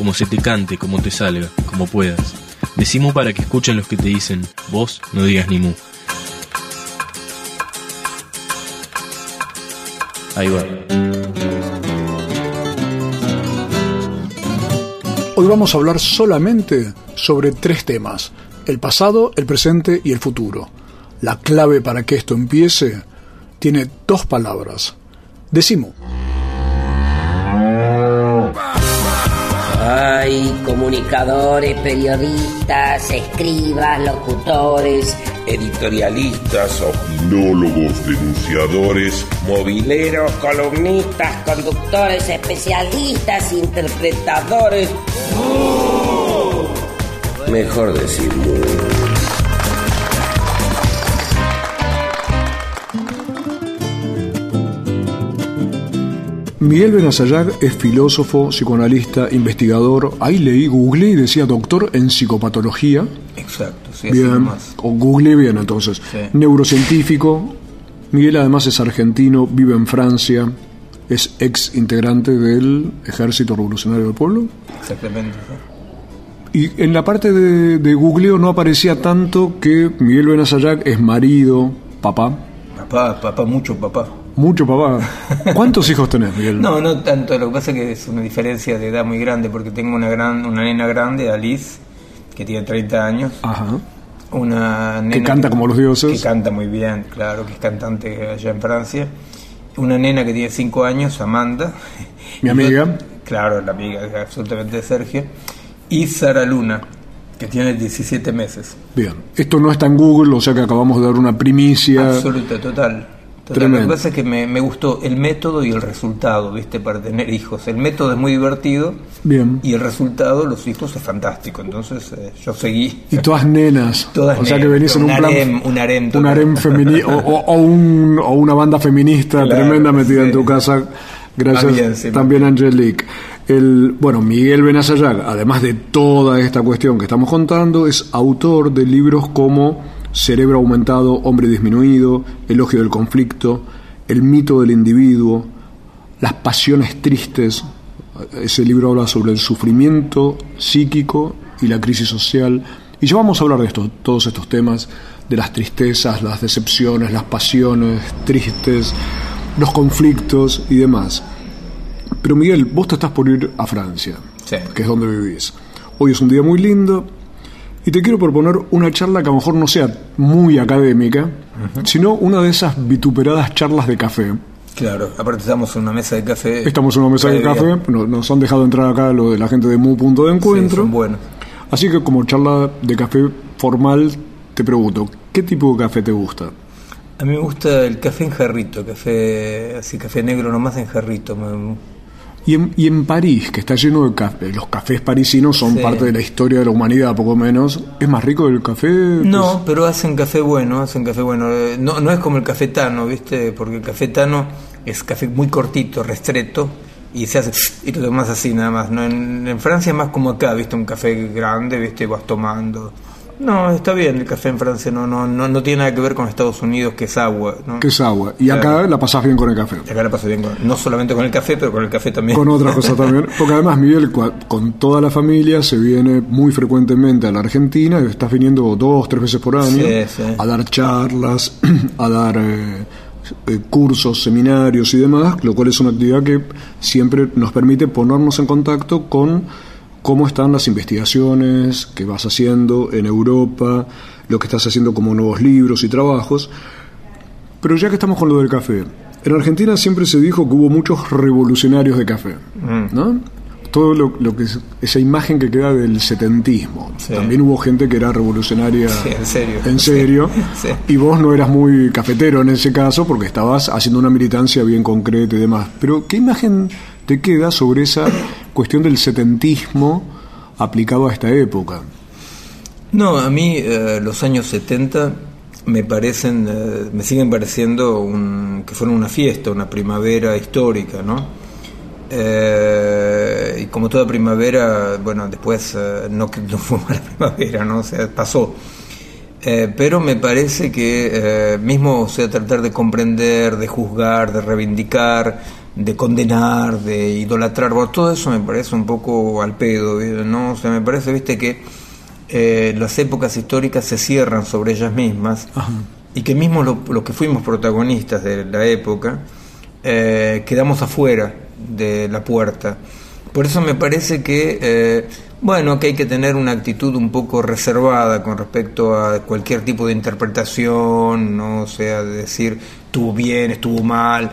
como se te cante, como te salga, como puedas. Decimu para que escuchen los que te dicen, vos no digas ni mu. Ahí va. Hoy vamos a hablar solamente sobre tres temas, el pasado, el presente y el futuro. La clave para que esto empiece tiene dos palabras. Decimo. Hay comunicadores, periodistas, escribas, locutores, editorialistas, opinólogos, denunciadores, mobileros, columnistas, conductores, especialistas, interpretadores. mejor decir Miguel Benazayag es filósofo, psicoanalista, investigador. Ahí leí, googleé y decía doctor en psicopatología. Exacto, sí, Bien, o googleé bien entonces. Sí. Neurocientífico. Miguel además es argentino, vive en Francia, es ex integrante del Ejército Revolucionario del Pueblo. Exactamente. sí. Y en la parte de, de googleo no aparecía tanto que Miguel Benazayag es marido, papá, Papá, papá, mucho papá. Mucho papá. ¿Cuántos hijos tenés, Miguel? No, no tanto. Lo que pasa es que es una diferencia de edad muy grande porque tengo una gran, una nena grande, Alice, que tiene 30 años. Ajá. Una nena Que canta como los dioses. Que canta muy bien, claro, que es cantante allá en Francia. Una nena que tiene 5 años, Amanda. Mi amiga. Claro, la amiga absolutamente de Sergio. Y Sara Luna, que tiene 17 meses. Bien. Esto no está en Google, o sea que acabamos de dar una primicia. Absoluta, total. Total. Tremendo. Lo que pasa es que me, me gustó el método y el resultado, ¿viste? Para tener hijos. El método es muy divertido Bien. y el resultado, los hijos, es fantástico. Entonces eh, yo seguí. Y todas nenas. Todas o sea que venís en un, un plan. harem, un harem un harem femini- o, o- o un- o una banda feminista Claro, tremenda metida sí. en tu casa. Gracias bien, sí. también, Angelique. El, bueno, Miguel Benazayag, además de toda esta cuestión que estamos contando, es autor de libros como Cerebro Aumentado, Hombre Disminuido, Elogio del Conflicto, El Mito del Individuo, Las Pasiones Tristes. Ese libro habla sobre el sufrimiento psíquico y la crisis social. Y ya vamos a hablar de esto, todos estos temas, de las tristezas, las decepciones, las pasiones tristes, los conflictos y demás. Pero Miguel, vos te estás por ir a Francia, Sí. que es donde vivís. Hoy es un día muy lindo y te quiero proponer una charla que a lo mejor no sea muy académica, sino una de esas vituperadas charlas de café. Claro, aparte estamos en una mesa de café. Estamos en una mesa de café, nos han dejado entrar acá lo de la gente de Mu Punto de Sí, Encuentro. son buenos. Así que como charla de café formal, te pregunto, ¿qué tipo de café te gusta? A mí me gusta el café en jarrito, café así café negro nomás en jarrito. me- Y en, y en París, que está lleno de café, los cafés parisinos son Sí. parte de la historia de la humanidad, poco menos. ¿Es más rico el café? No, pero hacen café bueno, hacen café bueno. Eh, No, no es como el café tano, ¿viste? Porque el café tano es café muy cortito, restreto, y se hace y lo tomas así nada más. ¿no? En, en Francia es más como acá, ¿viste? Un café grande, ¿viste? Vas tomando. No, está bien el café en Francia, no, no, no, no tiene nada que ver con Estados Unidos, que es agua, ¿no? Que es agua. Y acá la pasás bien con el café. Acá la paso bien, con- no solamente con el café, pero con el café también. Con otras cosas también. Porque además Miguel, con toda la familia, se viene muy frecuentemente a la Argentina. Estás viniendo dos, tres veces por año Sí, sí. a dar charlas, a dar eh, eh, cursos, seminarios y demás, lo cual es una actividad que siempre nos permite ponernos en contacto con cómo están las investigaciones que vas haciendo en Europa, lo que estás haciendo como nuevos libros y trabajos. Pero ya que estamos con lo del café, en Argentina siempre se dijo que hubo muchos revolucionarios de café, ¿no? Todo lo, lo que es esa imagen que queda del setentismo. Sí. También hubo gente que era revolucionaria Sí, en serio. en serio. Sí. Y vos no eras muy cafetero en ese caso porque estabas haciendo una militancia bien concreta y demás. Pero ¿qué imagen te queda sobre esa cuestión del setentismo aplicado a esta época. No, a mí eh, los años 70 me parecen, eh, me siguen pareciendo un, que fueron una fiesta, una primavera histórica, ¿no? Eh, y como toda primavera, bueno, después no, no fue la primavera, ¿no? O sea, pasó. pero me parece que mismo, sea, tratar de comprender, de juzgar, de reivindicar, de condenar, de idolatrar, todo eso me parece un poco al pedo, ¿no? O sea, me parece, viste, que eh, las épocas históricas se cierran sobre ellas mismas y que mismo los que fuimos protagonistas de la época eh, quedamos afuera de la puerta. Por eso me parece que, eh, bueno, que hay que tener una actitud un poco reservada con respecto a cualquier tipo de interpretación, no o sea, decir estuvo bien, estuvo mal.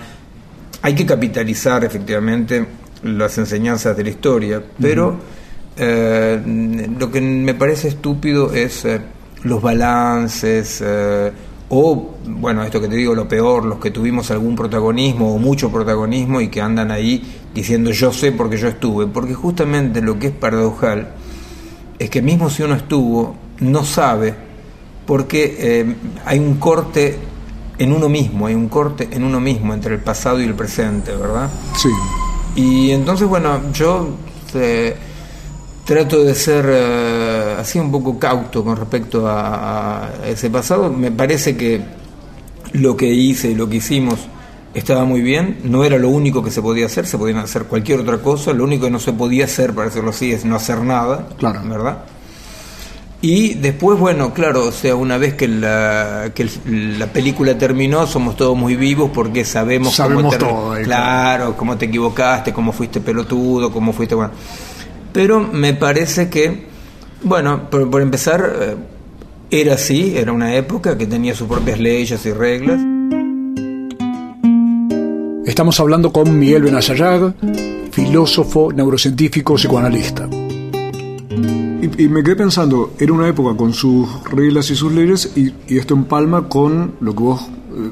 Hay que capitalizar efectivamente las enseñanzas de la historia, pero eh, lo que me parece estúpido es eh, los balances eh, o, bueno, esto que te digo, lo peor, los que tuvimos algún protagonismo o mucho protagonismo y que andan ahí diciendo yo sé porque yo estuve, porque justamente lo que es paradojal es que mismo si uno estuvo, no sabe porque hay un corte en uno mismo, hay un corte en uno mismo entre el pasado y el presente, ¿verdad? Sí. Y entonces, bueno, yo trato de ser eh, así un poco cauto con respecto a, ese pasado. Me parece que lo que hice y lo que hicimos estaba muy bien, no era lo único que se podía hacer, se podía hacer cualquier otra cosa, lo único que no se podía hacer, para decirlo así, es no hacer nada, claro. ¿verdad? Y después, bueno, claro, o sea, una vez que la, que la película terminó, somos todos muy vivos porque sabemos, sabemos cómo te, todo, claro, cómo te equivocaste, cómo fuiste pelotudo, cómo fuiste, bueno pero me parece que, bueno, por, empezar, eh, era así, era una época que tenía sus propias leyes y reglas. Estamos hablando con Miguel Benazayag, filósofo, neurocientífico, psicoanalista. Y, me quedé pensando, era una época con sus reglas y sus leyes, y, esto empalma con lo que vos eh,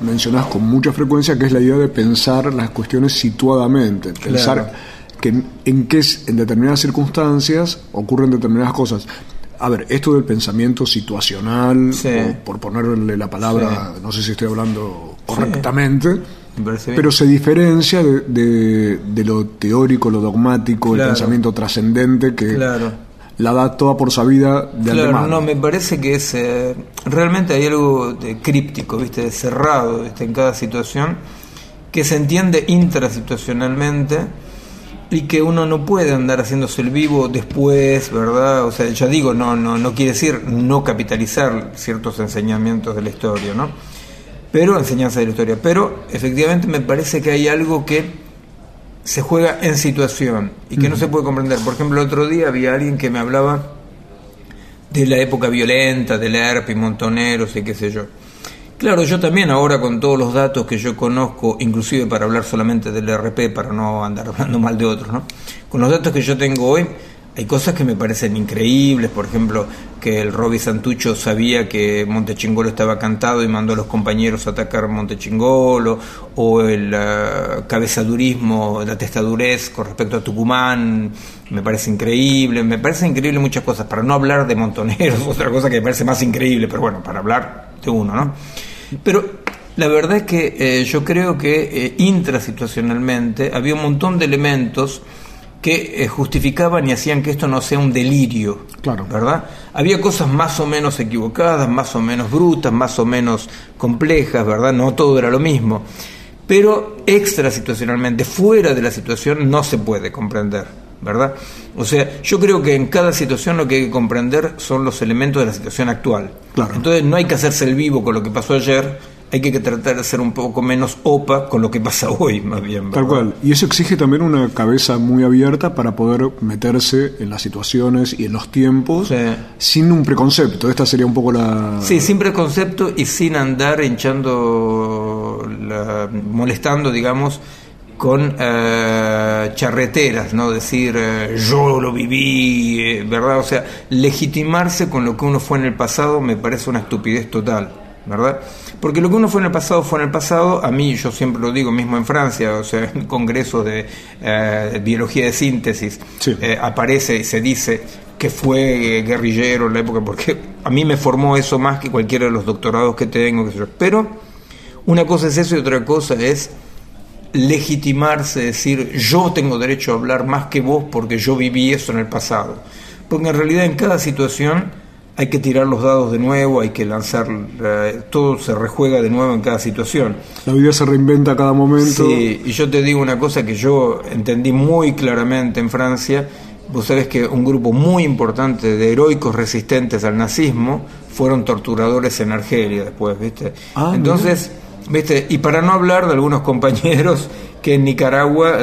mencionás con mucha frecuencia, que es la idea de pensar las cuestiones situadamente, pensar que en, qué en determinadas circunstancias ocurren determinadas cosas. A ver, esto del pensamiento situacional, por ponerle la palabra, no sé si estoy hablando correctamente, pero se diferencia de, de, lo teórico, lo dogmático, el pensamiento trascendente que la da toda por sabida de claro, no, me parece que es eh, realmente hay algo de críptico, viste, de cerrado, viste, en cada situación que se entiende intrasituacionalmente y que uno no puede andar haciéndose el vivo después, ¿verdad? O sea, ya digo, no, no, no quiere decir no capitalizar ciertos enseñamientos de la historia, ¿no? Pero, enseñanza de la historia. Pero, efectivamente, me parece que hay algo que se juega en situación y que no se puede comprender. Por ejemplo, el otro día había alguien que me hablaba de la época violenta, del ERP y montoneros y qué sé yo. Claro, yo también ahora con todos los datos que yo conozco, inclusive para hablar solamente del RP, para no andar hablando mal de otros, ¿no? Con los datos que yo tengo hoy, hay cosas que me parecen increíbles, por ejemplo, que el Robbie Santucho sabía que Montechingolo estaba cantado y mandó a los compañeros a atacar Montechingolo, o el uh, cabezadurismo, la testadurez con respecto a Tucumán, me parece increíble, me parece increíble muchas cosas, para no hablar de montoneros, otra cosa que me parece más increíble, pero bueno, para hablar de uno, ¿no? Pero la verdad es que eh, yo creo que eh, intrasituacionalmente había un montón de elementos que eh, justificaban y hacían que esto no sea un delirio, claro. ¿verdad? Había cosas más o menos equivocadas, más o menos brutas, más o menos complejas, ¿verdad? No todo era lo mismo. Pero extrasituacionalmente, fuera de la situación, no se puede comprender, ¿verdad? O sea, yo creo que en cada situación lo que hay que comprender son los elementos de la situación actual. Claro. Entonces no hay que hacerse el vivo con lo que pasó ayer, hay que tratar de ser un poco menos opa con lo que pasa hoy, más bien. Tal cual. Y eso exige también una cabeza muy abierta para poder meterse en las situaciones y en los tiempos sin un preconcepto. Esta sería un poco la... Sí, sin preconcepto y sin andar hinchando, molestando, digamos, con eh, charreteras, ¿no? Decir, eh, yo lo viví, eh, ¿verdad? O sea, legitimarse con lo que uno fue en el pasado me parece una estupidez total, ¿verdad? Porque lo que uno fue en el pasado fue en el pasado, a mí yo siempre lo digo mismo en Francia, o sea, en congresos de eh, biología de síntesis, eh, aparece y se dice que fue guerrillero en la época, porque a mí me formó eso más que cualquiera de los doctorados que tengo, pero una cosa es eso y otra cosa es legitimarse, decir yo tengo derecho a hablar más que vos porque yo viví eso en el pasado. Porque en realidad en cada situación hay que tirar los dados de nuevo, hay que lanzar, eh, todo se rejuega de nuevo en cada situación. La vida se reinventa a cada momento. Sí, y yo te digo una cosa que yo entendí muy claramente en Francia, vos sabés que un grupo muy importante de heroicos resistentes al nazismo fueron torturadores en Argelia después, ¿viste? Ah, Entonces... ¿Viste? Y para no hablar de algunos compañeros que en Nicaragua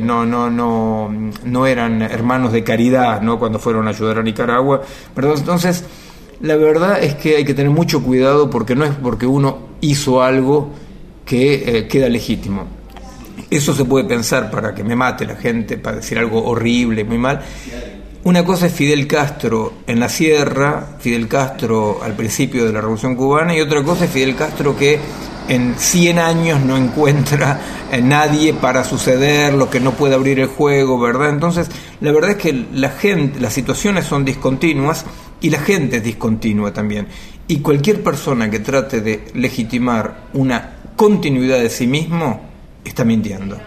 no, no, no, no eran hermanos de caridad ¿no? cuando fueron a ayudar a Nicaragua. Entonces, la verdad es que hay que tener mucho cuidado porque no es porque uno hizo algo que eh, queda legítimo. Eso se puede pensar para que me mate la gente, para decir algo horrible, muy mal. Una cosa es Fidel Castro en la sierra, Fidel Castro al principio de la Revolución Cubana, y otra cosa es Fidel Castro que en 100 años no encuentra eh, nadie para suceder, lo que no puede abrir el juego, ¿verdad? Entonces, la verdad es que la gente, las situaciones son discontinuas y la gente es discontinua también. Y cualquier persona que trate de legitimar una continuidad de sí mismo está mintiendo.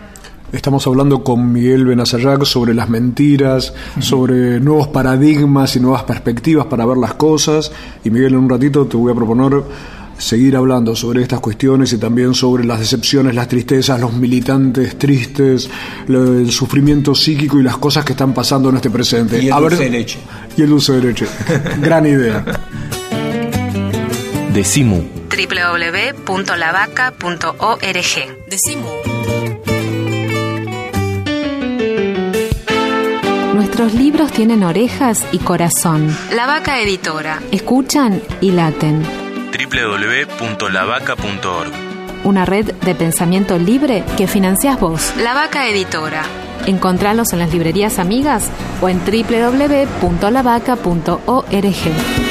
Estamos hablando con Miguel Benazayac sobre las mentiras, sobre nuevos paradigmas y nuevas perspectivas para ver las cosas. Y Miguel, en un ratito te voy a proponer seguir hablando sobre estas cuestiones y también sobre las decepciones, las tristezas, los militantes tristes, el sufrimiento psíquico y las cosas que están pasando en este presente. Y el dulce de leche. Y el dulce de leche. Gran idea. Decimu. www.lavaca.org. Decimu. Nuestros libros tienen orejas y corazón. La Vaca Editora. Escuchan y laten www.lavaca.org. Una red de pensamiento libre que financias vos. La Vaca Editora. Encontralos en las librerías amigas o en www.lavaca.org.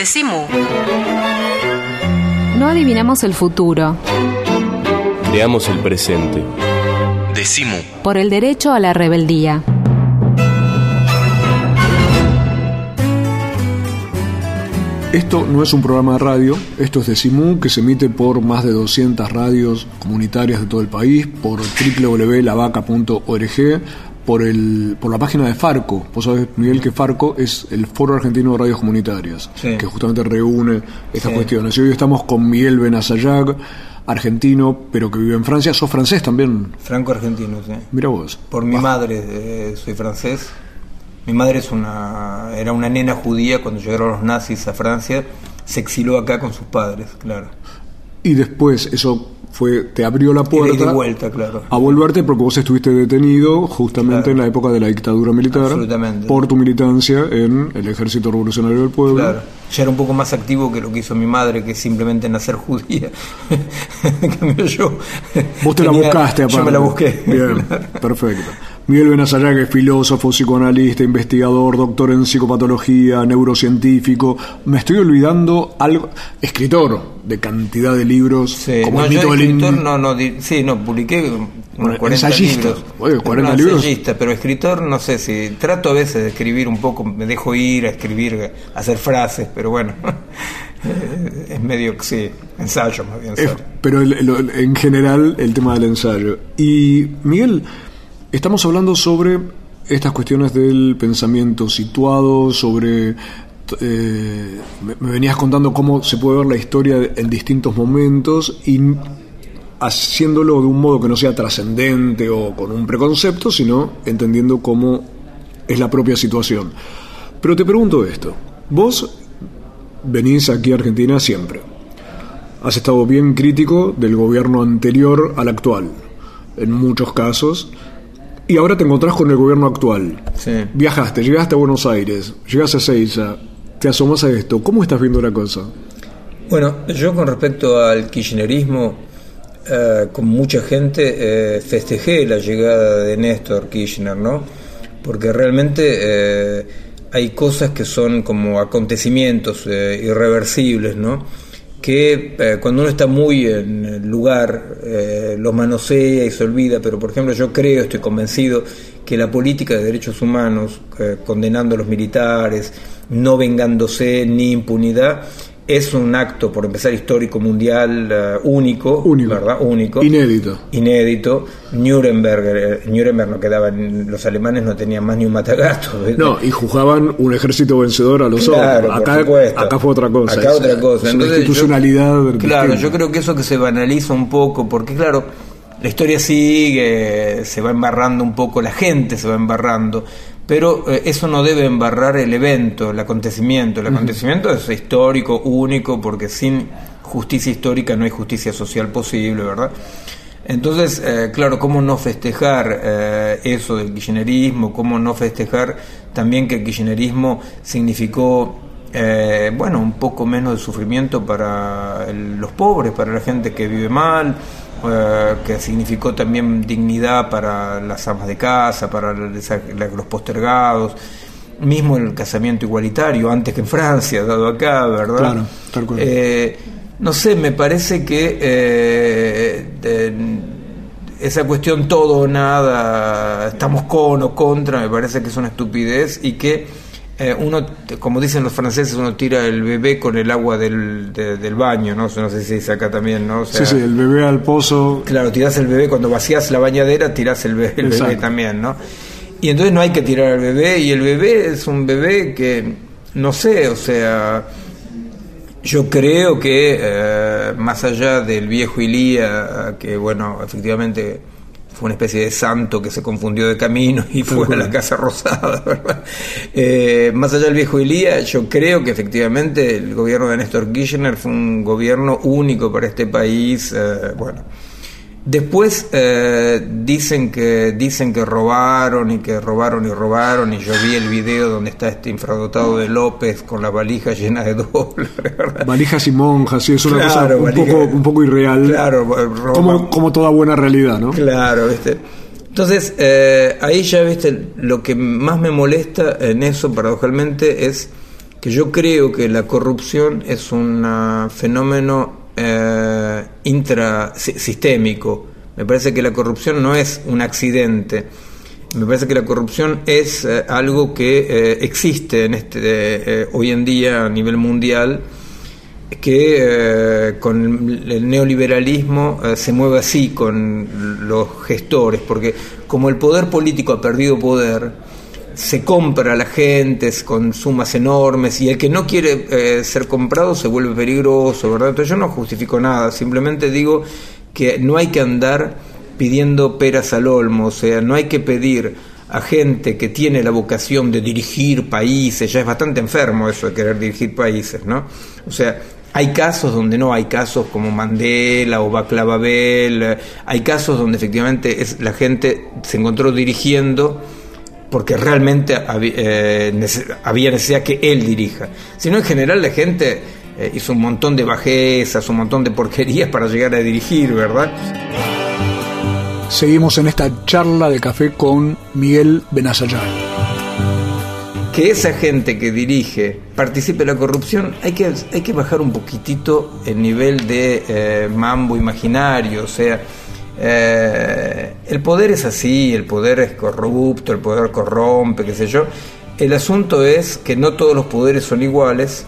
Decimu. No adivinamos el futuro. Creamos el presente. Decimu. Por el derecho a la rebeldía. Esto no es un programa de radio, esto es Decimu, que se emite por más de 200 radios comunitarias de todo el país, por www.lavaca.org, por, el, por la página de Farco. Vos sabés, Miguel, que Farco es el Foro Argentino de Radios Comunitarias, que justamente reúne estas cuestiones. Y hoy estamos con Miguel Benazayag, argentino, pero que vive en Francia. ¿Sos francés también? Franco-argentino, sí. Mira vos. Por mi madre eh, soy francés. Mi madre es una, era una nena judía cuando llegaron los nazis a Francia. Se exiló acá con sus padres, claro. Y después eso fue te abrió la puerta de vuelta, claro. a volverte porque vos estuviste detenido justamente en la época de la dictadura militar por tu militancia en el Ejército Revolucionario del Pueblo. Claro. Ya era un poco más activo que lo que hizo mi madre, que es simplemente nacer judía. yo. Vos te la buscaste, aparte. Yo me la busqué. Bien, perfecto. Miguel Benazayaga es filósofo, psicoanalista, investigador, doctor en psicopatología, neurocientífico. Me estoy olvidando algo. Escritor de cantidad de libros. Sí, como no, el mito escritor, no, no, sí, no, publiqué unos 40 ensayista, libros. Oye, 40 libros. Ensayista, pero escritor, no sé si. Trato a veces de escribir un poco, me dejo ir a escribir, a hacer frases, pero bueno. es medio que sí, ensayo más bien. pero en general el tema del ensayo. Y Miguel. Estamos hablando sobre estas cuestiones del pensamiento situado, sobre... Eh, me, venías contando cómo se puede ver la historia en distintos momentos y haciéndolo de un modo que no sea trascendente o con un preconcepto, sino entendiendo cómo es la propia situación. Pero te pregunto esto, vos venís aquí a Argentina siempre. has estado bien crítico del gobierno anterior al actual, en muchos casos, y ahora te encontrás con el gobierno actual. Viajaste, llegaste a Buenos Aires, llegaste a Seiza, te asomas a esto. ¿Cómo estás viendo la cosa? Bueno, yo con respecto al kirchnerismo, eh, con mucha gente eh, festejé la llegada de Néstor Kirchner, ¿no? Porque realmente eh, hay cosas que son como acontecimientos irreversibles, ¿no? que cuando uno está muy en lugar los manosea y se olvida, pero por ejemplo yo creo, estoy convencido que la política de derechos humanos, condenando a los militares, no vengándose ni impunidad, es un acto, por empezar, histórico mundial eh, único, ¿verdad? Único. Inédito. Inédito. Nuremberg, eh, Nuremberg no quedaban, los alemanes no tenían más ni un matagato. No, y juzgaban un ejército vencedor a los claro, Acá, acá, fue otra cosa. Acá otra cosa. institucionalidad. claro, yo creo que eso que se banaliza un poco, porque claro, la historia sigue, se va embarrando un poco, la gente se va embarrando pero eh, eso no debe embarrar el evento, el acontecimiento. El acontecimiento es histórico, único, porque sin justicia histórica no hay justicia social posible, ¿verdad? Entonces, eh, claro, ¿cómo no festejar eh, eso del kirchnerismo? ¿Cómo no festejar también que el kirchnerismo significó, bueno, un poco menos de sufrimiento para los pobres, para la gente que vive mal? Eh, que significó también dignidad para las amas de casa, para los postergados, mismo el casamiento igualitario, antes que en Francia, dado acá, ¿verdad? Eh, no sé, me parece que eh, esa cuestión todo o nada, estamos con o contra, me parece que es una estupidez y que eh, uno, como dicen los franceses, uno tira el bebé con el agua del, del baño, ¿no? No sé si dice acá también, ¿no? sí, sí, el bebé al pozo. Claro, tirás el bebé, cuando vacías la bañadera, tirás el bebé, el bebé también, ¿no? Y entonces no hay que tirar al bebé, y el bebé es un bebé que, no sé, o sea, yo creo que eh, más allá del viejo Ilía, que bueno, efectivamente fue una especie de santo que se confundió de camino y fue a la Casa Rosada, ¿verdad? Eh, más allá del viejo Elías, yo creo que efectivamente el gobierno de Néstor Kirchner fue un gobierno único para este país, eh, bueno Después eh, dicen que dicen que robaron y que robaron y robaron y yo vi el video donde está este infradotado de López con la valija llena de dólares. Valijas y monjas, sí, es una cosa un, poco, un poco irreal. Claro, como, como, toda buena realidad, ¿no? Claro, ¿viste? Entonces, eh, ahí ya, ¿viste? Lo que más me molesta en eso, paradojalmente, es que yo creo que la corrupción es un fenómeno eh, intrasistémico. Me parece que la corrupción no es un accidente. Me parece que la corrupción es eh, algo que eh, existe en este, eh, hoy en día a nivel mundial, que con el neoliberalismo se mueve así con los gestores, porque como el poder político ha perdido poder, se compra a la gente con sumas enormes y el que no quiere eh, ser comprado se vuelve peligroso, ¿verdad? Entonces yo no justifico nada, simplemente digo que no hay que andar pidiendo peras al olmo, o sea, no hay que pedir a gente que tiene la vocación de dirigir países, ya es bastante enfermo eso de querer dirigir países, ¿no? O sea, hay casos donde no, hay casos como Mandela o Bacla hay casos donde efectivamente es, la gente se encontró dirigiendo porque realmente eh, había, necesidad que él dirija, sino en general la gente eh, hizo un montón de bajezas, un montón de porquerías para llegar a dirigir, ¿verdad? Seguimos en esta charla de café con Miguel Benazayán. Que esa gente que dirige participe en la corrupción, hay que, hay que bajar un poquitito el nivel de eh, mambo imaginario, o sea, eh, el poder es así, el poder es corrupto, el poder corrompe, qué sé yo. El asunto es que no todos los poderes son iguales,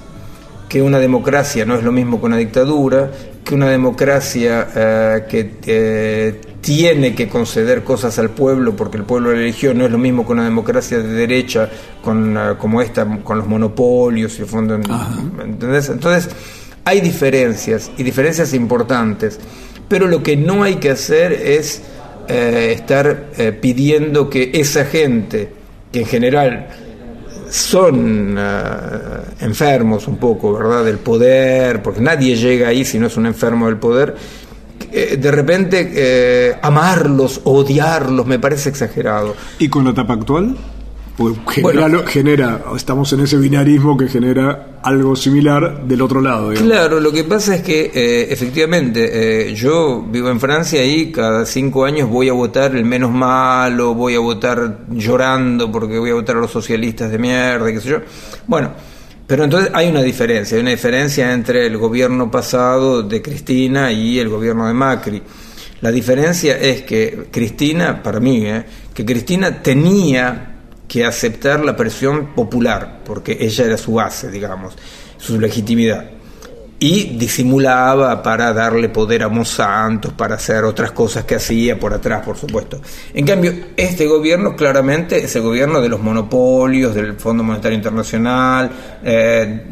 que una democracia no es lo mismo que una dictadura, que una democracia eh, que eh, tiene que conceder cosas al pueblo porque el pueblo la eligió no es lo mismo que una democracia de derecha con, como esta, con los monopolios y el fondo. Entonces hay diferencias y diferencias importantes pero lo que no hay que hacer es eh, estar eh, pidiendo que esa gente, que en general son enfermos un poco, ¿verdad? Del poder, porque nadie llega ahí si no es un enfermo del poder. de repente amarlos, odiarlos, me parece exagerado. ¿Y con la etapa actual? Pues genera, estamos en ese binarismo que genera algo similar del otro lado. Claro, lo que pasa es que eh, efectivamente eh, yo vivo en Francia y cada cinco años voy a votar el menos malo, voy a votar llorando porque voy a votar a los socialistas de mierda, qué sé yo. Bueno, pero entonces hay una diferencia, hay una diferencia entre el gobierno pasado de Cristina y el gobierno de Macri. La diferencia es que Cristina, para mí, eh, que Cristina tenía que aceptar la presión popular, porque ella era su base, digamos, su legitimidad. Y disimulaba para darle poder a Monsanto, para hacer otras cosas que hacía por atrás, por supuesto. En cambio, este gobierno claramente es el gobierno de los monopolios, del Fondo Monetario Internacional. Eh,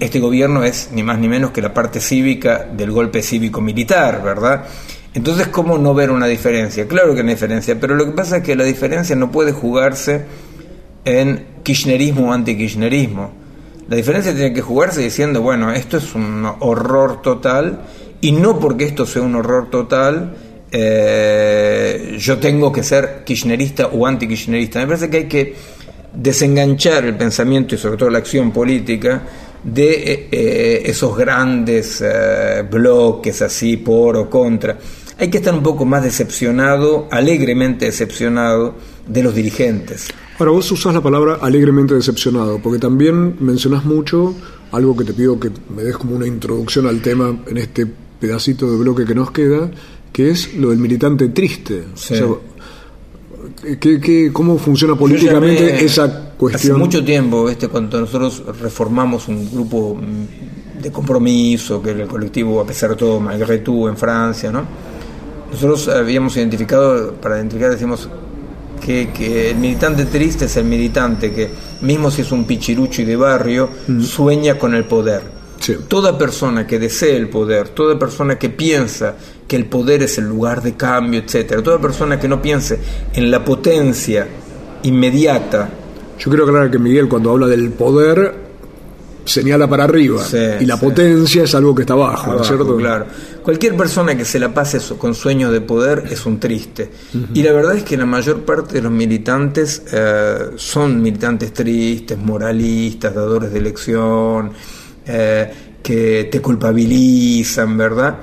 este gobierno es ni más ni menos que la parte cívica del golpe cívico-militar, ¿verdad? Entonces, ¿cómo no ver una diferencia? Claro que hay una diferencia, pero lo que pasa es que la diferencia no puede jugarse en kirchnerismo o anti-kirchnerismo. La diferencia tiene que jugarse diciendo, bueno, esto es un horror total y no porque esto sea un horror total, eh, yo tengo que ser kirchnerista o anti-kirchnerista. Me parece que hay que desenganchar el pensamiento y sobre todo la acción política de eh, eh, esos grandes bloques así por o contra hay que estar un poco más decepcionado, alegremente decepcionado de los dirigentes. Ahora, vos usás la palabra alegremente decepcionado, porque también mencionás mucho algo que te pido que me des como una introducción al tema en este pedacito de bloque que nos queda, que es lo del militante triste. cómo funciona políticamente esa cuestión? Hace mucho tiempo, este, cuando nosotros reformamos un grupo de compromiso, que era el colectivo, a pesar de todo, Malgré tú, en Francia, ¿no? Nosotros habíamos identificado, para identificar decimos que, el militante triste es el militante que, mismo si es un pichirucho y de barrio, mm. sueña con el poder. Toda persona que desee el poder, toda persona que piensa que el poder es el lugar de cambio, etcétera, toda persona que no piense en la potencia inmediata. Yo quiero aclarar que Miguel cuando habla del poder señala para arriba y la potencia es algo que está abajo, ¿no es cierto? Claro. Cualquier persona que se la pase con sueños de poder es un triste. Y la verdad es que la mayor parte de los militantes eh, son militantes tristes, moralistas, dadores de elección, eh, que te culpabilizan, ¿verdad?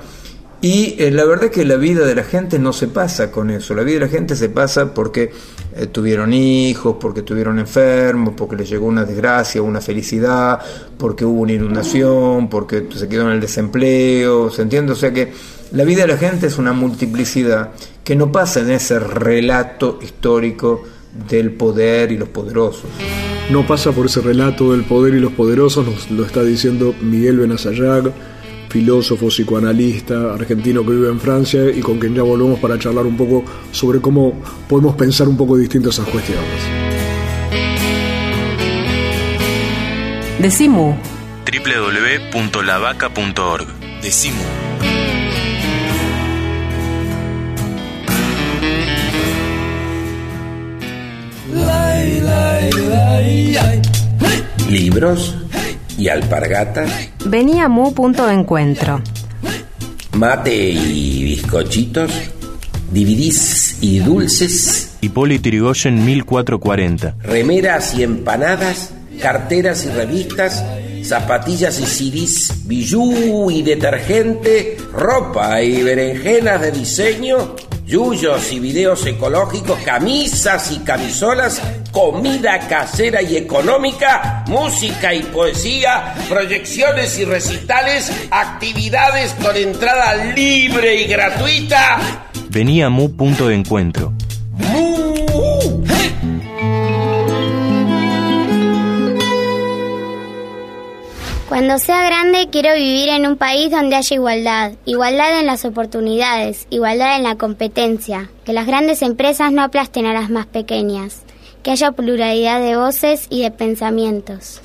Y eh, la verdad es que la vida de la gente no se pasa con eso, la vida de la gente se pasa porque eh, tuvieron hijos, porque tuvieron enfermos, porque les llegó una desgracia, una felicidad, porque hubo una inundación, porque se quedó en el desempleo, ¿se entiende? O sea que la vida de la gente es una multiplicidad que no pasa en ese relato histórico del poder y los poderosos. No pasa por ese relato del poder y los poderosos, nos lo está diciendo Miguel Benazayag filósofo, psicoanalista argentino que vive en Francia y con quien ya volvemos para charlar un poco sobre cómo podemos pensar un poco distinto esas cuestiones. Decimu. www.lavaca.org Decimu. Libros y alpargatas. Venía Mu punto de encuentro. Mate y bizcochitos. Dividís y dulces. Hipólito Yrigoyen 1440. Remeras y empanadas. Carteras y revistas. Zapatillas y CDs, bijú y detergente, ropa y berenjenas de diseño, yuyos y videos ecológicos, camisas y camisolas, comida casera y económica, música y poesía, proyecciones y recitales, actividades con entrada libre y gratuita. Venía Mu punto de encuentro. Cuando sea grande quiero vivir en un país donde haya igualdad, igualdad en las oportunidades, igualdad en la competencia, que las grandes empresas no aplasten a las más pequeñas, que haya pluralidad de voces y de pensamientos.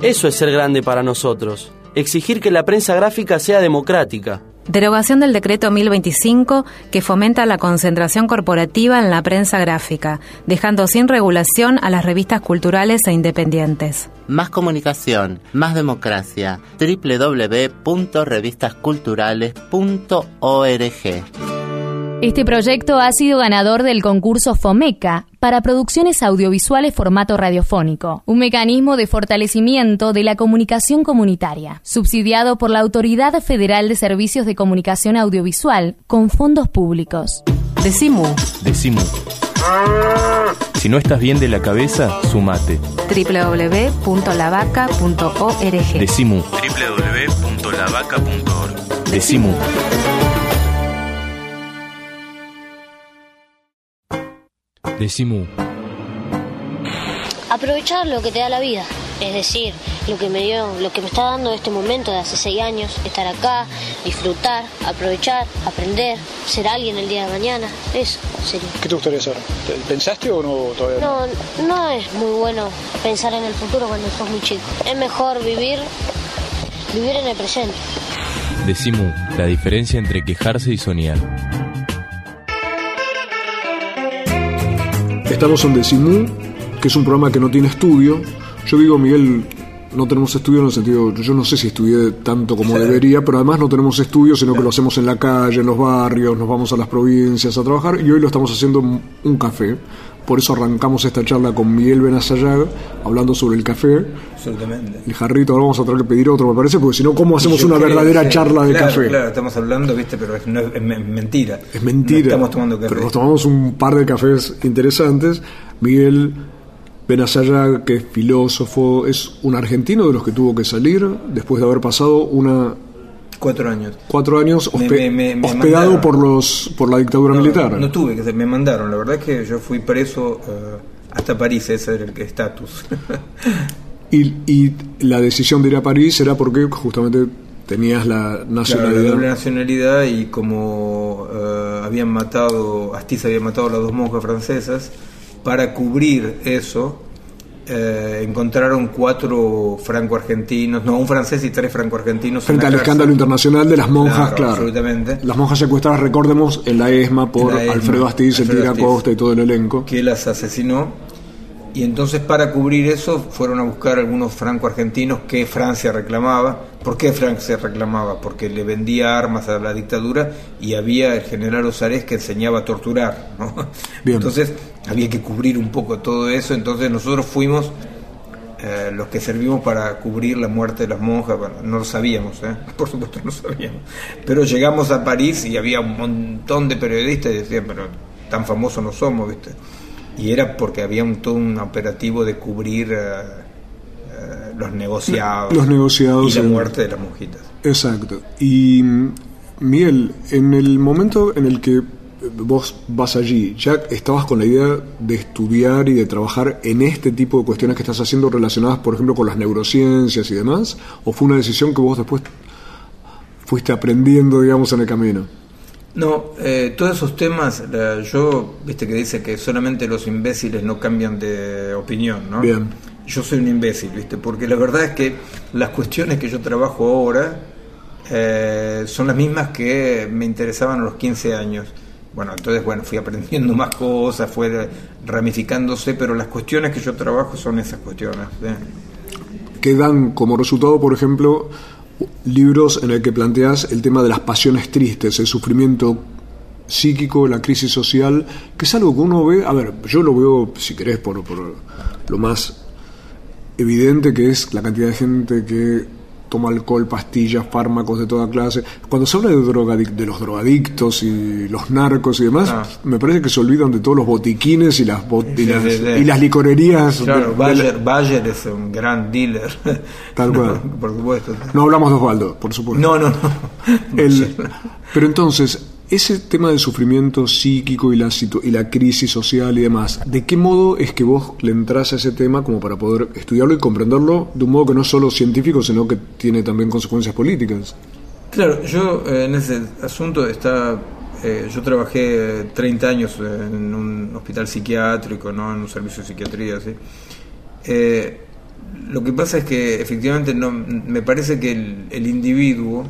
Eso es ser grande para nosotros, exigir que la prensa gráfica sea democrática, Derogación del decreto 1025 que fomenta la concentración corporativa en la prensa gráfica, dejando sin regulación a las revistas culturales e independientes. Más comunicación, más democracia. www.revistasculturales.org este proyecto ha sido ganador del concurso FOMECA para producciones audiovisuales formato radiofónico, un mecanismo de fortalecimiento de la comunicación comunitaria, subsidiado por la Autoridad Federal de Servicios de Comunicación Audiovisual con fondos públicos. Decimu. Decimu. Si no estás bien de la cabeza, sumate. www.lavaca.org. Decimu. www.lavaca.org. Decimu. Decimu. Aprovechar lo que te da la vida, es decir, lo que me dio, lo que me está dando este momento de hace seis años, estar acá, disfrutar, aprovechar, aprender, ser alguien el día de mañana, eso sería. ¿Qué te gustaría ser? ¿Pensaste o no todavía? No, no es muy bueno pensar en el futuro cuando sos muy chico. Es mejor vivir, vivir en el presente. Decimu, la diferencia entre quejarse y soñar. Estamos en Decimú, que es un programa que no tiene estudio. Yo digo, Miguel, no tenemos estudio en el sentido, yo no sé si estudié tanto como debería, pero además no tenemos estudio, sino que lo hacemos en la calle, en los barrios, nos vamos a las provincias a trabajar y hoy lo estamos haciendo en un café. Por eso arrancamos esta charla con Miguel Benazayag hablando sobre el café. Absolutamente. El jarrito, ahora vamos a tener que pedir otro, me parece, porque si no, ¿cómo hacemos una verdadera que- charla de claro, café? Claro, estamos hablando, viste, pero es, no es- es me- mentira. Es mentira. No estamos tomando café. Pero nos tomamos un par de cafés interesantes. Miguel Benazayag, que es filósofo, es un argentino de los que tuvo que salir después de haber pasado una Cuatro años. cuatro años hospe- me- me- me hospedado por los por la dictadura militar. No tuve que me mandaron. La verdad es que yo fui preso eh, hasta París, ese era el que estatus. Y, y la decisión de ir a París era porque justamente tenías la Claro, nacionalidad. la doble nacionalidad y como eh, habían matado, Astiz había matado a las dos monjas francesas, para cubrir eso eh, encontraron cuatro franco-argentinos, no, un francés y tres franco-argentinos. en Frente al escándalo internacional de las monjas, Claro, claro. absolutamente. Las monjas secuestradas, recordemos, en la ESMA por En la ESMA, Alfredo Astiz, el Alfredo Tigre Astiz. Acosta y todo el elenco. que las asesinó. Y entonces para cubrir eso fueron a buscar algunos franco-argentinos que Francia reclamaba. ¿Por qué Francia reclamaba? Porque le vendía armas a la dictadura y había el general Osares que enseñaba a torturar. ¿no? Bien. Entonces había que cubrir un poco todo eso. Entonces nosotros fuimos eh, los que servimos para cubrir la muerte de las monjas. Bueno, no lo sabíamos, ¿eh? por supuesto no lo sabíamos. Pero llegamos a París y había un montón de periodistas y decían, pero tan famosos no somos, ¿viste? Y era porque había un, todo un operativo de cubrir eh, eh, los negociados. Los negociados, Y la sí. muerte de las monjitas. Exacto. Y mm, Miguel, en el momento en el que eh, vos vas allí, ¿ya estabas con la idea de estudiar y de trabajar en este tipo de cuestiones que estás haciendo relacionadas, por ejemplo, con las neurociencias y demás? ¿O fue una decisión que vos después fuiste aprendiendo, digamos, en el camino? No, eh, todos esos temas, la- yo, viste que dice que solamente los imbéciles no cambian de opinión, ¿no? Bien. Yo soy un imbécil, viste, porque la verdad es que las cuestiones que yo trabajo ahora eh, son las mismas que me interesaban a los 15 años. Bueno, entonces, bueno, fui aprendiendo más cosas, fue ramificándose, pero las cuestiones que yo trabajo son esas cuestiones. ¿eh? que dan como resultado, por ejemplo, libros en el que planteas el tema de las pasiones tristes, el sufrimiento psíquico, la crisis social, que es algo que uno ve, a ver, yo lo veo, si querés, por, por lo más evidente que es la cantidad de gente que toma alcohol, pastillas, fármacos de toda clase. Cuando se habla de, drogadic- de los drogadictos y los narcos y demás, Ah. me parece que se olvidan de todos los botiquines y las, bot- y las, sí, sí. y las licorerías. Claro, Bayer, Bayer es un gran dealer. Tal cual. por supuesto. No hablamos de Osvaldo, por supuesto. No, no, no. El- pero entonces, ese tema del sufrimiento psíquico y la, y la crisis social y demás, ¿de qué modo es que vos le entrás a ese tema como para poder estudiarlo y comprenderlo de un modo que no es solo científico, sino que tiene también consecuencias políticas? Claro, yo eh, en ese asunto está. eh, yo trabajé 30 años en un hospital psiquiátrico, ¿no? en un servicio de psiquiatría. ¿sí? Eh, lo que pasa es que efectivamente no, me parece que el individuo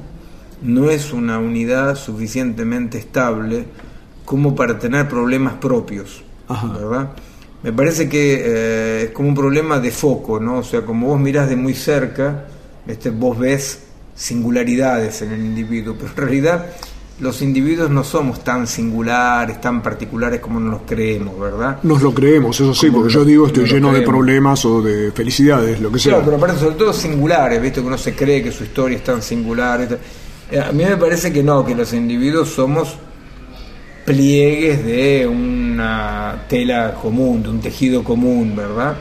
no es una unidad suficientemente estable como para tener problemas propios, ¿verdad? Me parece que eh, es como un problema de foco, ¿no? O sea, como vos mirás de muy cerca, este, vos ves singularidades en el individuo, pero en realidad los individuos no somos tan singulares, tan particulares como nos creemos, ¿verdad? Nos lo creemos, eso sí, porque yo digo estoy lleno de problemas o de felicidades, lo que sea. Claro, pero aparte sobre todo singulares, ¿viste? Que uno se cree que su historia es tan singular. A mí me parece que no, que los individuos somos pliegues de una tela común, de un tejido común, ¿verdad?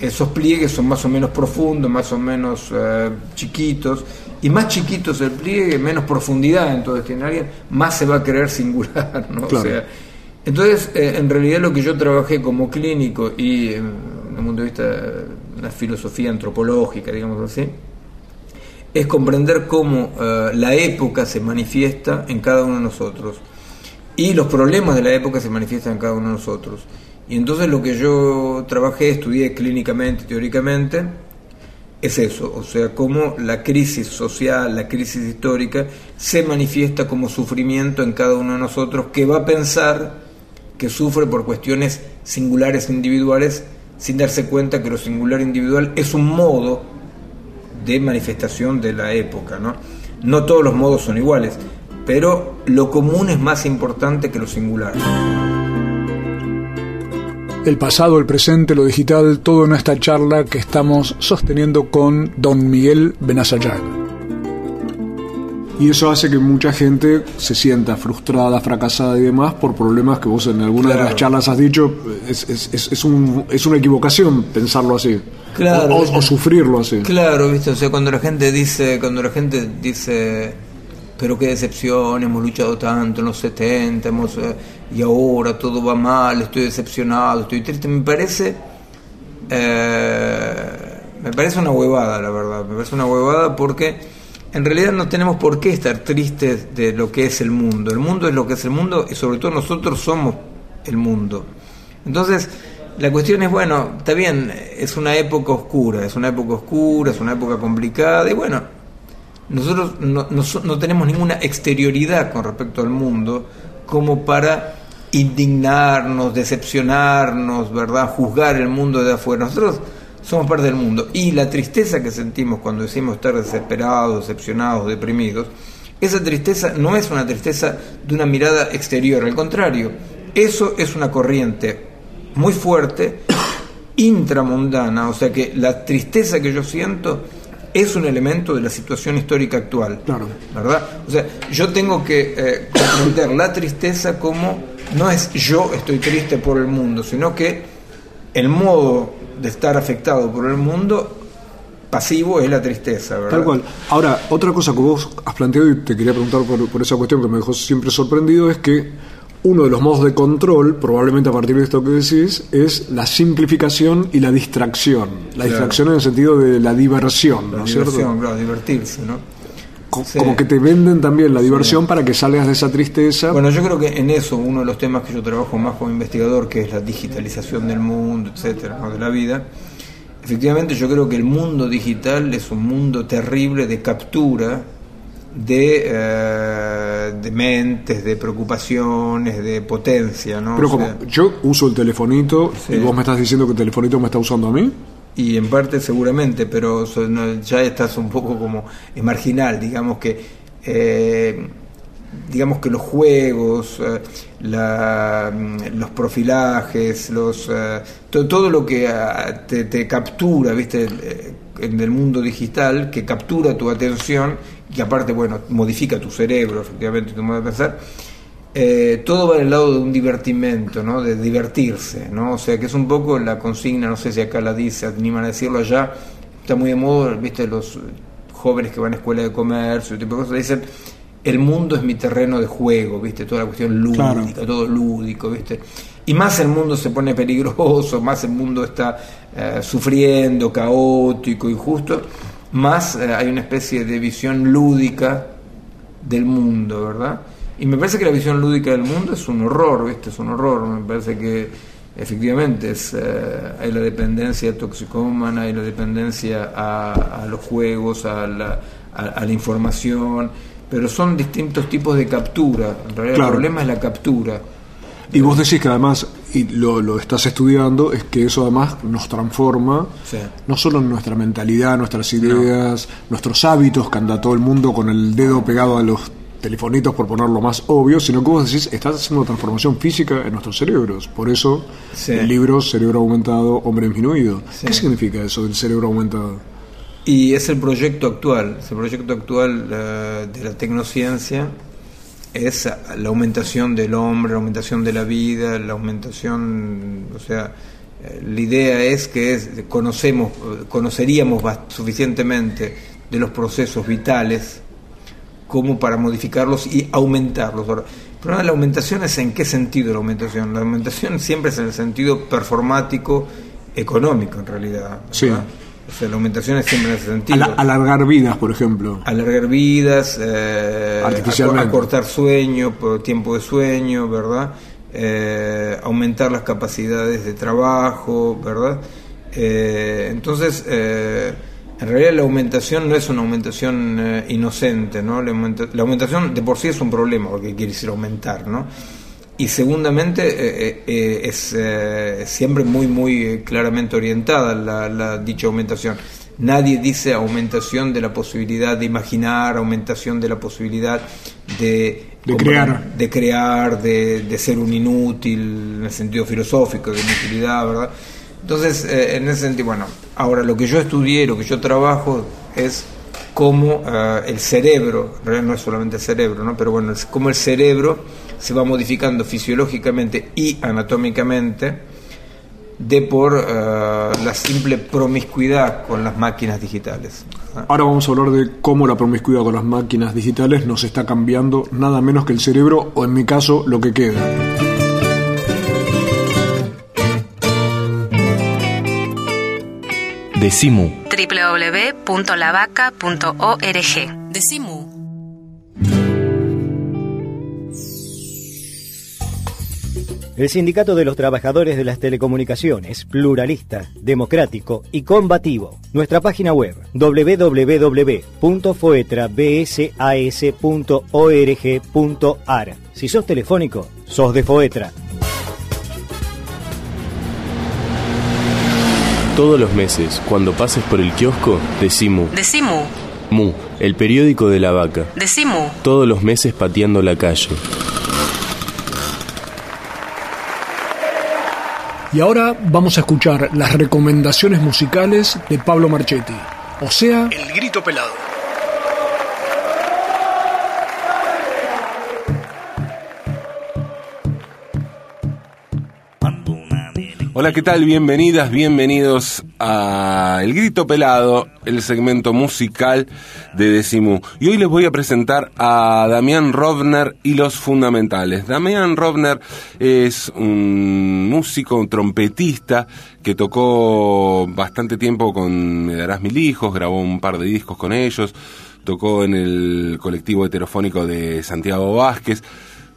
Esos pliegues son más o menos profundos, más o menos eh, chiquitos, y más chiquitos el pliegue, menos profundidad en todo este área, más se va a creer singular, ¿no? O sea, entonces, eh, en realidad lo que yo trabajé como clínico y desde el punto de vista de la filosofía antropológica, digamos así, es comprender cómo eh, la época se manifiesta en cada uno de nosotros y los problemas de la época se manifiestan en cada uno de nosotros. Y entonces lo que yo trabajé, estudié clínicamente, teóricamente, es eso, o sea, cómo la crisis social, la crisis histórica, se manifiesta como sufrimiento en cada uno de nosotros que va a pensar que sufre por cuestiones singulares individuales sin darse cuenta que lo singular individual es un modo de manifestación de la época. ¿no? no todos los modos son iguales, pero lo común es más importante que lo singular. El pasado, el presente, lo digital, todo en esta charla que estamos sosteniendo con don Miguel Benazayag. Y eso hace que mucha gente se sienta frustrada, fracasada y demás por problemas que vos en alguna de las charlas has dicho. Es, es, es, un, es una equivocación pensarlo así. Claro. O, o, sufrirlo así. Claro, viste, o sea, cuando la gente dice, cuando la gente dice, pero qué decepción, hemos luchado tanto en los 70, hemos, eh, y ahora todo va mal, estoy decepcionado, estoy triste, me parece, eh, me parece una huevada, la verdad, me parece una huevada porque en realidad no tenemos por qué estar tristes de lo que es el mundo. El mundo es lo que es el mundo y sobre todo nosotros somos el mundo. Entonces, la cuestión es, bueno, está bien, es una época oscura, es una época oscura, es una época complicada y bueno, nosotros no, no, tenemos ninguna exterioridad con respecto al mundo como para indignarnos, decepcionarnos, ¿verdad? Juzgar el mundo de afuera. Nosotros somos parte del mundo. Y la tristeza que sentimos cuando decimos estar desesperados, decepcionados, deprimidos, esa tristeza no es una tristeza de una mirada exterior, al contrario, eso es una corriente muy fuerte, intramundana, o sea que la tristeza que yo siento es un elemento de la situación histórica actual. Claro. ¿Verdad? O sea, yo tengo que eh, comprender la tristeza como no es yo estoy triste por el mundo, sino que el modo de estar afectado por el mundo pasivo es la tristeza, ¿verdad? Tal cual. Ahora, otra cosa que vos has planteado y te quería preguntar por, por, esa cuestión que me dejó siempre sorprendido es que uno de los modos de control, probablemente a partir de esto que decís, es la simplificación y la distracción. La Claro. distracción en el sentido de la diversión, La ¿no es diversión, cierto? claro, divertirse, ¿no? Co- Sí. Como que te venden también la diversión para que salgas de esa tristeza. Bueno, yo creo que en eso uno de los temas que yo trabajo más como investigador, que es la digitalización del mundo, etcétera, ¿no? de la vida. Efectivamente, yo creo que el mundo digital es un mundo terrible de captura de, eh, de mentes, de preocupaciones, de potencia, ¿no? Pero O como yo uso el telefonito Sí. y vos me estás diciendo que el telefonito me está usando a mí. Y en parte seguramente, pero ya estás un poco como marginal, digamos que eh, digamos que los juegos, eh, la, mm, los profilajes, los eh, to- todo lo que ah, te, te captura, viste, Eh, en el mundo digital, que captura tu atención y que aparte, bueno, modifica tu cerebro, efectivamente, tu modo de pensar. Eh, todo va del lado de un divertimento, ¿no? de divertirse, ¿no? o sea que es un poco la consigna, no sé si acá la dice, animan a decirlo allá, está muy de moda, viste, los jóvenes que van a escuela de comercio, tipo de cosas, dicen, el mundo es mi terreno de juego, viste, toda la cuestión lúdica, Claro. todo lúdico, viste, y más el mundo se pone peligroso, más el mundo está eh, sufriendo, caótico, injusto, más eh, hay una especie de visión lúdica del mundo, ¿verdad? Y me parece que la visión lúdica del mundo es un horror, ¿viste? Es un horror. Me parece que efectivamente es, eh, hay la dependencia toxicómana, hay la dependencia a, a los juegos, a la, a- a la información. pero son distintos tipos de captura. En realidad el problema es la captura. Y vos decís que además, y lo, lo estás estudiando, es que eso además nos transforma, no solo en nuestra mentalidad, nuestras ideas, nuestros hábitos, que anda todo el mundo con el dedo pegado a los telefonitos por ponerlo más obvio, sino que vos decís, estás haciendo transformación física en nuestros cerebros. Por eso el libro Cerebro Aumentado, Hombre Disminuido. ¿Qué significa eso del cerebro aumentado? Y es el proyecto actual, es el proyecto actual eh, de la tecnociencia es la aumentación del hombre, la aumentación de la vida, la aumentación, o sea, eh, la idea es que conocemos, conoceríamos suficientemente de los procesos vitales como para modificarlos y aumentarlos. Ahora, el problema de la aumentación es en qué sentido la aumentación. La aumentación siempre es en el sentido performático, económico en realidad. Sí. O sea, la aumentación es siempre en ese sentido. alargar vidas, por ejemplo. Alargar vidas, eh, acortar sueño, tiempo de sueño, ¿verdad? Eh, aumentar las capacidades de trabajo, ¿verdad? Eh, entonces, eh, en realidad la aumentación no es una aumentación inocente, ¿no? La, la, aumentación de por sí es un problema, porque quiere decir aumentar, ¿no? y segundamente eh, eh, eh, es siempre muy muy claramente orientada la, dicha aumentación. Nadie dice aumentación de la posibilidad de imaginar, aumentación de la posibilidad de, de crear, de, crear de, ser un inútil en el sentido filosófico de inutilidad, ¿verdad? Entonces, en ese sentido, bueno, ahora lo que yo estudié, lo que yo trabajo es cómo el cerebro, en realidad no es solamente el cerebro, ¿no? pero bueno, es cómo el cerebro se va modificando fisiológicamente y anatómicamente de por eh, la simple promiscuidad con las máquinas digitales. Ahora vamos a hablar de cómo la promiscuidad con las máquinas digitales nos está cambiando nada menos que el cerebro o en mi caso lo que queda. Decimu www.lavaca.org Decimu El Sindicato de los Trabajadores de las Telecomunicaciones, pluralista, democrático y combativo. Nuestra página web www.foetrabsas.org.ar. Si sos telefónico, sos de Foetra. Todos los meses, cuando pases por el kiosco, decimu. Decimu. Mu, el periódico de la vaca. Decimu. Todos los meses pateando la calle. Y ahora vamos a escuchar las recomendaciones musicales de Pablo Marchetti, o sea, El Grito Pelado. Hola, ¿qué tal? Bienvenidas, bienvenidos a El Grito Pelado, el segmento musical de Decimu. Y hoy les voy a presentar a Damián Rovner y los fundamentales. Damián Rovner es un músico, un trompetista que tocó bastante tiempo con Me darás mil hijos, grabó un par de discos con ellos, tocó en el colectivo heterofónico de Santiago Vázquez.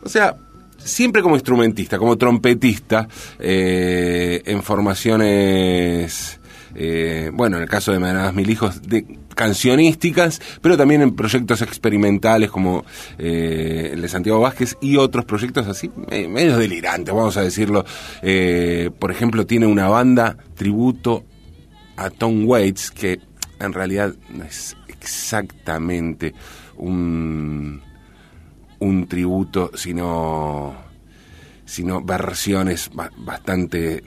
O sea, siempre como instrumentista, como trompetista, eh, en formaciones, eh, bueno, en el caso de Me Mil Hijos, de cancionísticas, pero también en proyectos experimentales como eh, el de Santiago Vázquez y otros proyectos así, medio delirantes, vamos a decirlo. por ejemplo, tiene una banda tributo a Tom Waits, que en realidad no es exactamente un un tributo, sino, sino versiones bastante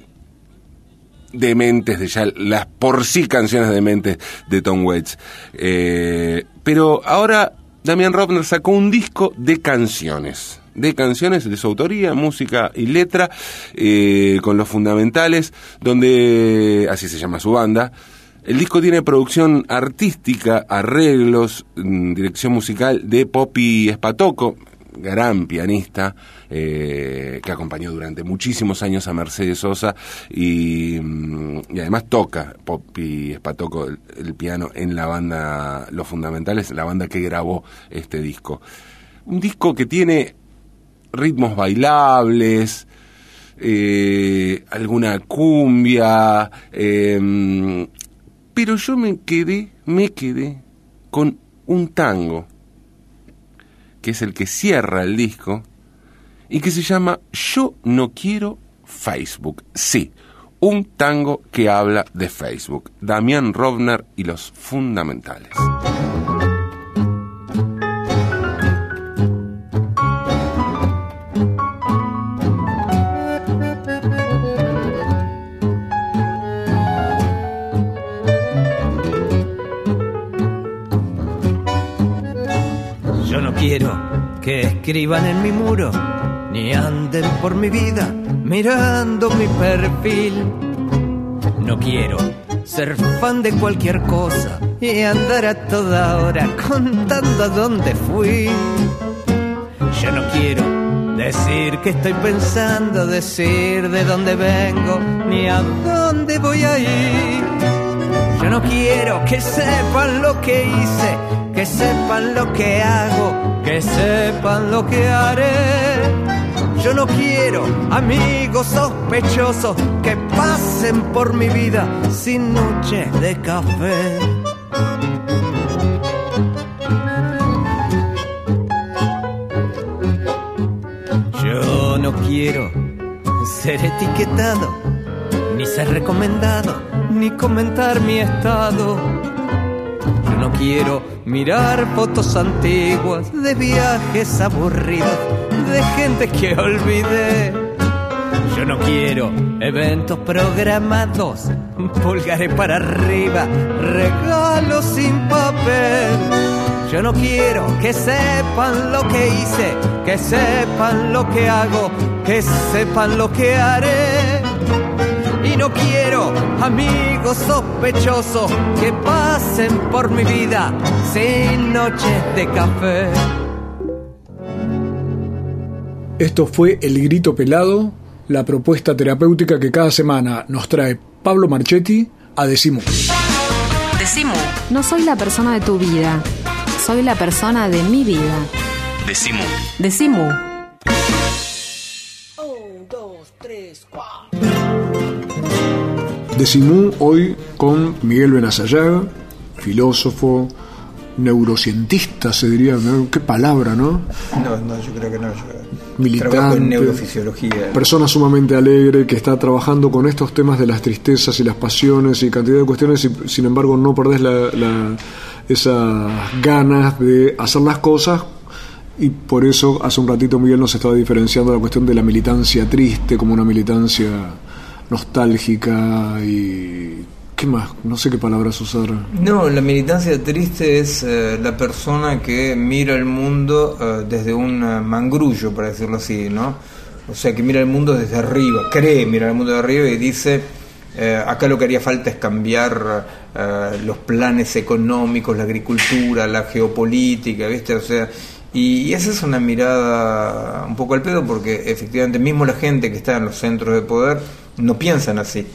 dementes de ya las por sí canciones dementes de Tom Waits. Eh, pero ahora Damian Robner sacó un disco de canciones de canciones de su autoría, música y letra, eh, con los fundamentales, donde, así se llama su banda, el disco tiene producción artística, arreglos, mm, dirección musical de Poppy Espatoco, gran pianista eh, que acompañó durante muchísimos años a Mercedes Sosa y, mm, además toca Poppy Espatoco el, piano en la banda Los Fundamentales, la banda que grabó este disco. Un disco que tiene ritmos bailables, eh, alguna cumbia, eh, pero yo me quedé, me quedé con un tango. que es el que cierra el disco, y que se llama Yo no quiero Facebook. Sí, un tango que habla de Facebook. Damián Rovner y los fundamentales. Escriban en mi muro, ni anden por mi vida mirando mi perfil. No quiero ser fan de cualquier cosa y andar a toda hora contando a dónde fui. Yo no quiero decir que estoy pensando, decir de dónde vengo, ni a dónde voy a ir. Yo no quiero que sepan lo que hice, que sepan lo que hago, que sepan lo que haré. Yo no quiero amigos sospechosos que pasen por mi vida sin noches de café. Yo no quiero ser etiquetado, ni ser recomendado, ni comentar mi estado. No quiero mirar fotos antiguas de viajes aburridos, de gente que olvidé. Yo no quiero eventos programados, pulgares para arriba, regalos sin papel. Yo no quiero que sepan lo que hice, que sepan lo que hago, que sepan lo que haré. Y no quiero amigos sospechosos que pasen por mi vida sin noches de café. Esto fue El Grito Pelado, la propuesta terapéutica que cada semana nos trae Pablo Marchetti a Decimu. Decimu. No soy la persona de tu vida, soy la persona de mi vida. Decimu. Decimu. Decimu hoy con Miguel Benazayaga, filósofo, neurocientista, se diría, qué palabra, ¿no? No, no, yo creo que no. Yo Militante, trabajo en neurofisiología. persona sumamente alegre que está trabajando con estos temas de las tristezas y las pasiones y cantidad de cuestiones y sin embargo no perdés la, la- esas ganas de hacer las cosas y por eso hace un ratito Miguel nos estaba diferenciando la cuestión de la militancia triste como una militancia nostálgica y qué más no sé qué palabras usar No, la militancia triste es eh, la persona que mira el mundo eh, desde un eh, mangrullo, para decirlo así, ¿no? O sea, que mira el mundo desde arriba, cree mirar el mundo de arriba y dice, acá lo que haría falta es cambiar los planes económicos, la agricultura, la geopolítica, ¿viste? O sea, y, y esa es una mirada un poco al pedo porque efectivamente mismo la gente que está en los centros de poder no piensan así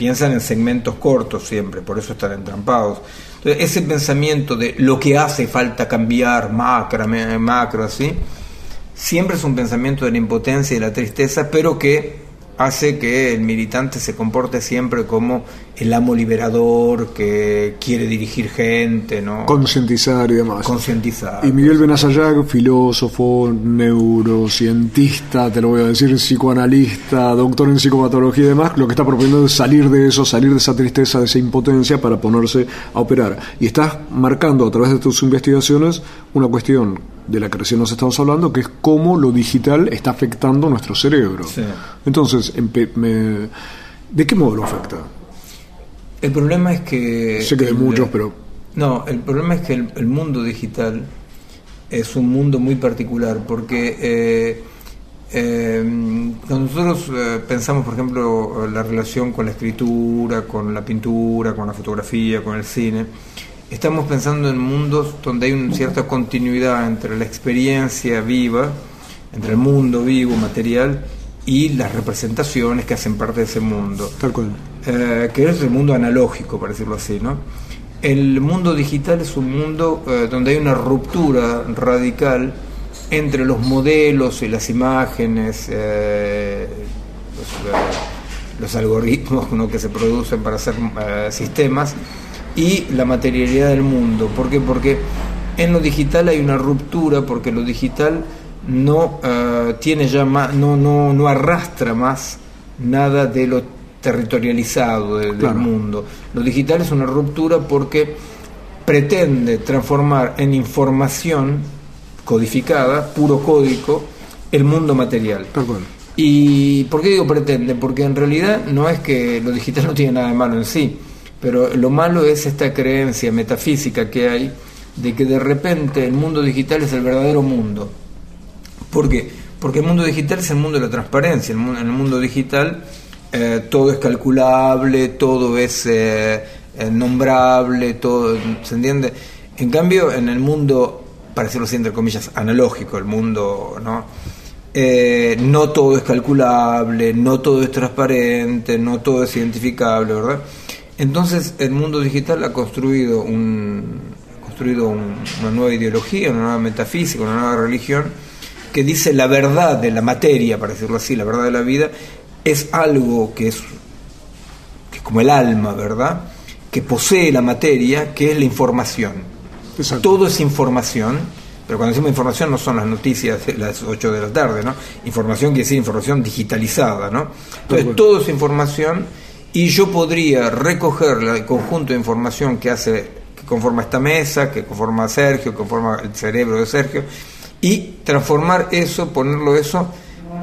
piensan en segmentos cortos siempre, por eso están entrampados. Entonces, ese pensamiento de lo que hace falta cambiar, macro, macro, así, siempre es un pensamiento de la impotencia y de la tristeza, pero que hace que el militante se comporte siempre como el amo liberador que quiere dirigir gente, ¿no? concientizar y demás Concientizar. Y Miguel Benazayag, filósofo, neurocientista, te lo voy a decir, psicoanalista, doctor en psicopatología y demás, lo que está proponiendo es salir de eso, salir de esa tristeza, de esa impotencia para ponerse a operar. Y estás marcando a través de tus investigaciones una cuestión de la que recién nos estamos hablando, que es cómo lo digital está afectando nuestro cerebro. Sí. Entonces, me- ¿de qué modo lo afecta? El problema es que... Sé que de muchos, pero No, el problema es que el, el mundo digital es un mundo muy particular porque eh, eh, cuando nosotros eh, pensamos, por ejemplo, la relación con la escritura, con la pintura, con la fotografía, con el cine, estamos pensando en mundos donde hay una cierta continuidad entre la experiencia viva, entre el mundo vivo, material, y las representaciones que hacen parte de ese mundo tal cual. eh, que es el mundo analógico, para decirlo así, ¿no? El mundo digital es un mundo eh, donde hay una ruptura radical entre los modelos y las imágenes, eh, los, los algoritmos ¿no? que se producen para hacer sistemas y la materialidad del mundo. ¿Por qué? Porque en lo digital hay una ruptura porque lo digital no eh, tiene ya más, no, no, no arrastra más nada de lo territorializado de- del mundo. Lo digital es una ruptura porque pretende transformar en información codificada, puro código, el mundo material. ¿Y por qué digo pretende? Porque en realidad no es que lo digital no tiene nada de malo en sí, pero lo malo es esta creencia metafísica que hay de que de repente el mundo digital es el verdadero mundo. ¿Por qué? Porque el mundo digital es el mundo de la transparencia. En el mundo digital eh, todo es calculable, todo es eh, eh, nombrable, todo, ¿se entiende? En cambio, en el mundo, para decirlo así, entre comillas, analógico, el mundo, ¿no? Eh, no todo es calculable, no todo es transparente, no todo es identificable, ¿verdad? Entonces el mundo digital ha construido un ha construido un- una nueva ideología, una nueva metafísica, una nueva religión que dice la verdad de la materia, para decirlo así, la verdad de la vida es algo que es, que es como el alma, ¿verdad? Que posee la materia, que es la información. Todo es información, pero cuando decimos información no son las noticias de las 8 de la tarde, ¿no? Información quiere decir información digitalizada, ¿no? Entonces todo es información y yo podría recoger el conjunto de información que hace que conforma esta mesa, que conforma Sergio, que conforma el cerebro de Sergio y transformar eso, ponerlo eso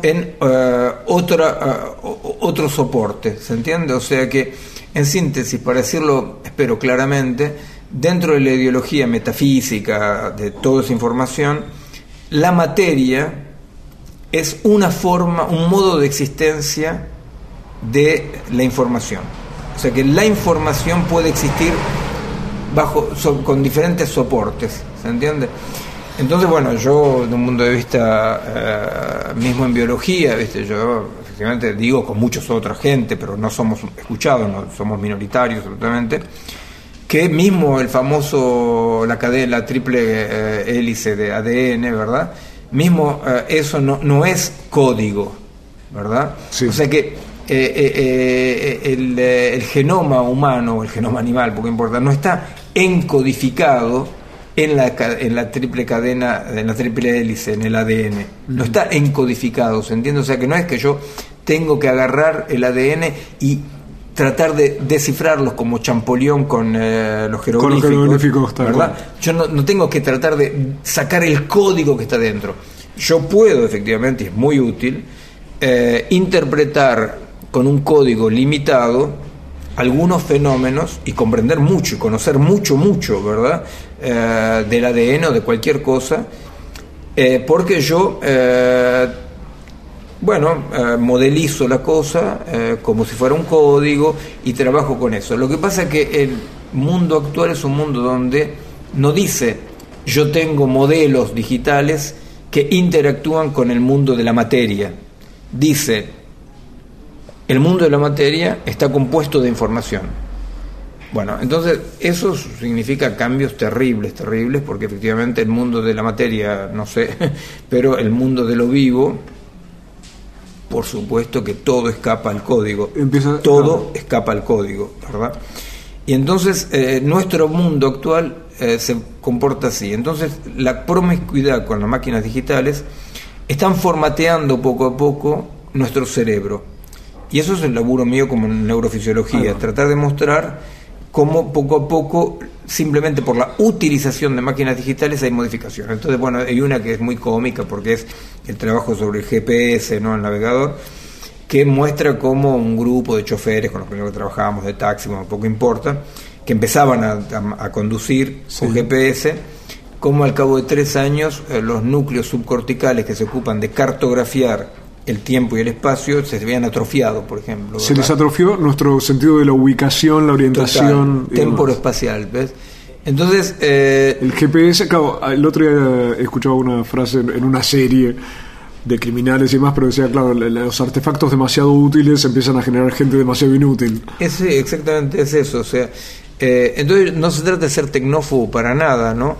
en o- otro soporte, ¿se entiende? O sea que, en síntesis, para decirlo, espero claramente, dentro de la ideología metafísica de toda esa información, la materia es una forma, un modo de existencia de la información. O sea que la información puede existir bajo so- con diferentes soportes, ¿se entiende? Entonces, bueno, yo de un punto de vista eh, mismo en biología, ¿viste? yo efectivamente digo con muchos otra gente, pero no somos escuchados, no somos minoritarios absolutamente, que mismo el famoso, la cadena, la triple eh, hélice de ADN, ¿verdad? Mismo eh, eso no, no es código, ¿verdad? O sea que eh, eh, eh, el, eh, el genoma humano o el genoma animal, poco importa, no está encodificado en la, en la triple cadena, en la triple hélice, en el ADN. No está encodificado, ¿se entiende? O sea que no es que yo tengo que agarrar el ADN y tratar de descifrarlos como Champollion con eh, los Con los jeroglíficos, jeroglíficos, ¿verdad? Yo no, no tengo que tratar de sacar el código que está dentro. Yo puedo, efectivamente, y es muy útil, eh, interpretar con un código limitado algunos fenómenos y comprender mucho y conocer mucho, mucho, ¿verdad? Eh, del ADN o de cualquier cosa, eh, porque yo, eh, bueno, eh, modelizo la cosa como si fuera un código y trabajo con eso. Lo que pasa es que el mundo actual es un mundo donde no dice yo tengo modelos digitales que interactúan con el mundo de la materia. Dice, el mundo de la materia está compuesto de información. Bueno, entonces eso significa cambios terribles, terribles, porque efectivamente el mundo de la materia, no sé, pero el mundo de lo vivo, por supuesto que todo escapa al código. todo escapa al código, ¿verdad? Y entonces eh, nuestro mundo actual eh, se comporta así. Entonces la promiscuidad con las máquinas digitales están formateando poco a poco nuestro cerebro. Y eso es el laburo mío como en neurofisiología, tratar de mostrar cómo poco a poco, simplemente por la utilización de máquinas digitales, hay modificaciones. Entonces, bueno, hay una que es muy cómica porque es el trabajo sobre el GPS, ¿no? El navegador, que muestra cómo un grupo de choferes con los que trabajábamos de taxi, bueno, poco importa, que empezaban a, a- a conducir con GPS, como al cabo de tres años eh, los núcleos subcorticales que se ocupan de cartografiar el tiempo y el espacio se veían atrofiados, por ejemplo. Se les atrofió nuestro sentido de la ubicación, la orientación. Temporoespacial, ¿ves? Entonces, eh, El GPS, claro, el otro día he escuchado una frase en una serie de criminales y demás, pero decía, claro, los artefactos demasiado útiles empiezan a generar gente demasiado inútil. ese, exactamente es eso. O sea, eh, entonces no se trata de ser tecnófobo para nada, ¿no?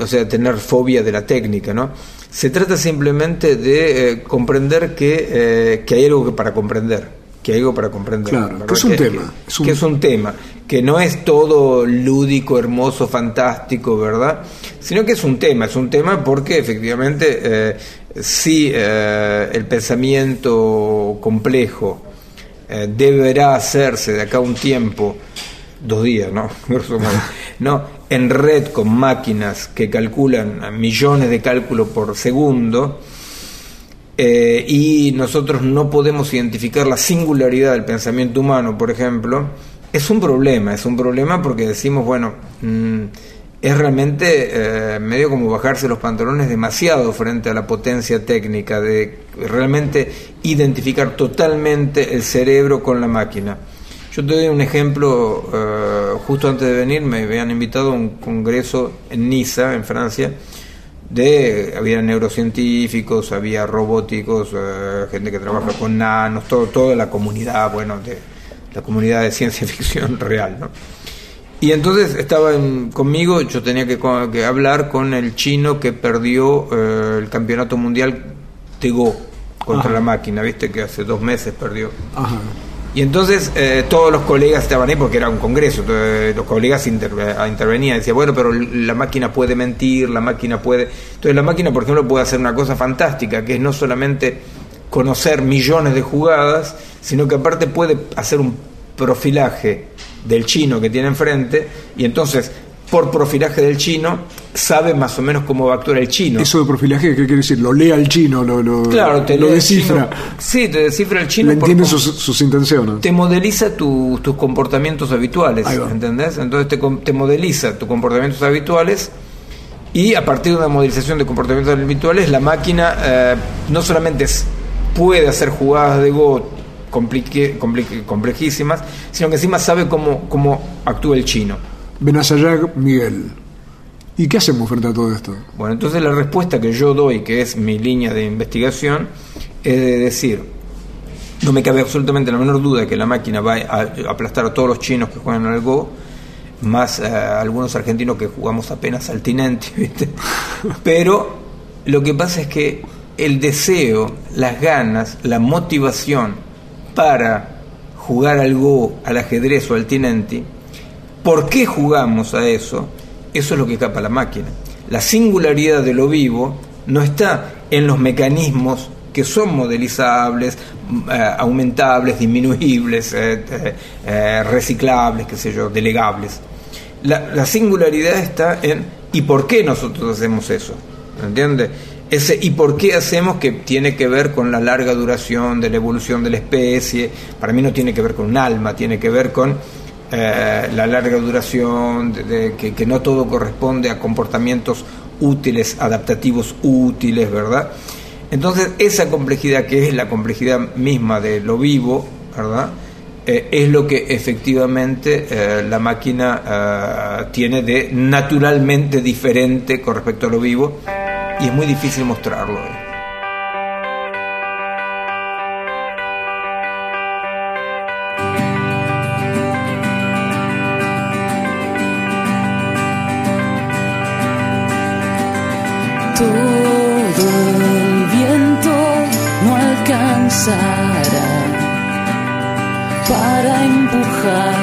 O sea, tener fobia de la técnica, ¿no? Se trata simplemente de eh, comprender que, eh, que hay algo que para comprender. que hay algo para comprender. Claro, que es un tema. Que es un tema, que no es todo lúdico, hermoso, fantástico, ¿verdad? Sino que es un tema, es un tema porque efectivamente eh, sí eh, el pensamiento complejo eh, deberá hacerse de acá a un tiempo, dos días, ¿no? no, en red con máquinas que calculan millones de cálculos por segundo, eh, y nosotros no podemos identificar la singularidad del pensamiento humano, por ejemplo, es un problema, es un problema porque decimos, bueno, mm, es realmente eh, medio como bajarse los pantalones demasiado frente a la potencia técnica de realmente identificar totalmente el cerebro con la máquina. Yo te doy un ejemplo, eh, justo antes de venir me habían invitado a un congreso en Niza, en Francia, de había neurocientíficos, había robóticos, eh, gente que trabaja con nanos, todo, toda la comunidad, bueno, de la comunidad de ciencia ficción real, ¿no? Y entonces estaba conmigo, yo tenía que, hablar con el chino que perdió eh, el campeonato mundial de Go contra la máquina, viste que hace dos meses perdió. Ajá. Y entonces eh, todos los colegas estaban ahí porque era un congreso, los colegas intervenían, decían, bueno, pero la máquina puede mentir, la máquina puede... Entonces la máquina, por ejemplo, puede hacer una cosa fantástica, que es no solamente conocer millones de jugadas, sino que aparte puede hacer un profilaje del chino que tiene enfrente y entonces por profilaje del chino, sabe más o menos cómo va a actuar el chino. Eso de profilaje, ¿qué quiere decir? Lo lee al chino, lo, lo, claro, te lo descifra. sí, te descifra el chino. entiende sus, intenciones. Te modeliza tus comportamientos habituales, ¿entendés? Entonces te, te modeliza tus comportamientos habituales y a partir de una modelización de comportamientos habituales, la máquina eh, no solamente puede hacer jugadas de Go complejísimas, sino que encima sabe cómo, cómo actúa el chino. Benazayag Miguel. ¿Y qué hacemos frente a todo esto? Bueno, entonces la respuesta que yo doy, que es mi línea de investigación, es de decir, no me cabe absolutamente la menor duda que la máquina va a aplastar a todos los chinos que juegan al Go, más a algunos argentinos que jugamos apenas al Tinenti, ¿viste? Pero lo que pasa es que el deseo, las ganas, la motivación para jugar al Go, al ajedrez o al Tinenti, ¿Por qué jugamos a eso? Eso es lo que escapa la máquina. La singularidad de lo vivo no está en los mecanismos que son modelizables, eh, aumentables, disminuibles, eh, eh, reciclables, qué sé yo, delegables. La, singularidad está en ¿y por qué nosotros hacemos eso? ¿Entiendes? Ese ¿y por qué hacemos que tiene que ver con la larga duración de la evolución de la especie? Para mí no tiene que ver con un alma, tiene que ver con eh, la larga duración, de, que, no todo corresponde a comportamientos útiles, adaptativos útiles, ¿verdad? Entonces, esa complejidad que es la complejidad misma de lo vivo, ¿verdad? Eh, es lo que efectivamente eh, la máquina tiene de naturalmente diferente con respecto a lo vivo y es muy difícil mostrarlo. Para empujar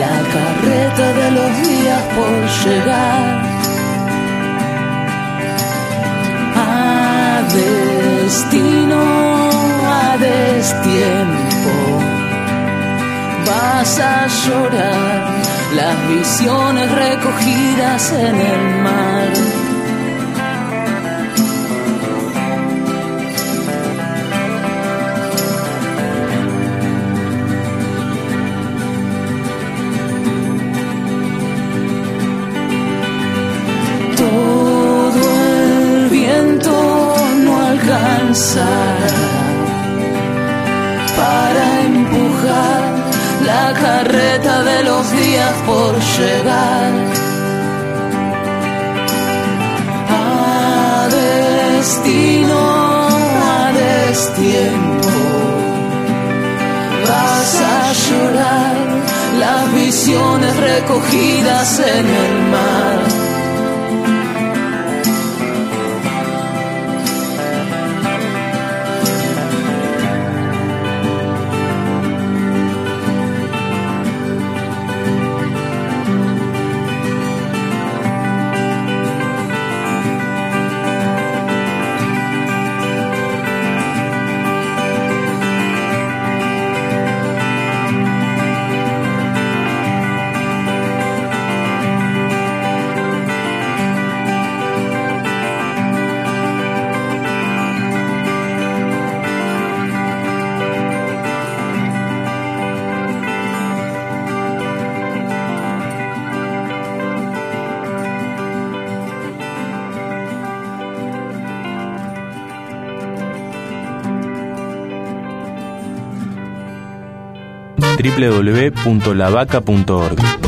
la carreta de los días por llegar a destino, a destiempo. Vas a llorar las visiones recogidas en el mar www.lavaca.org.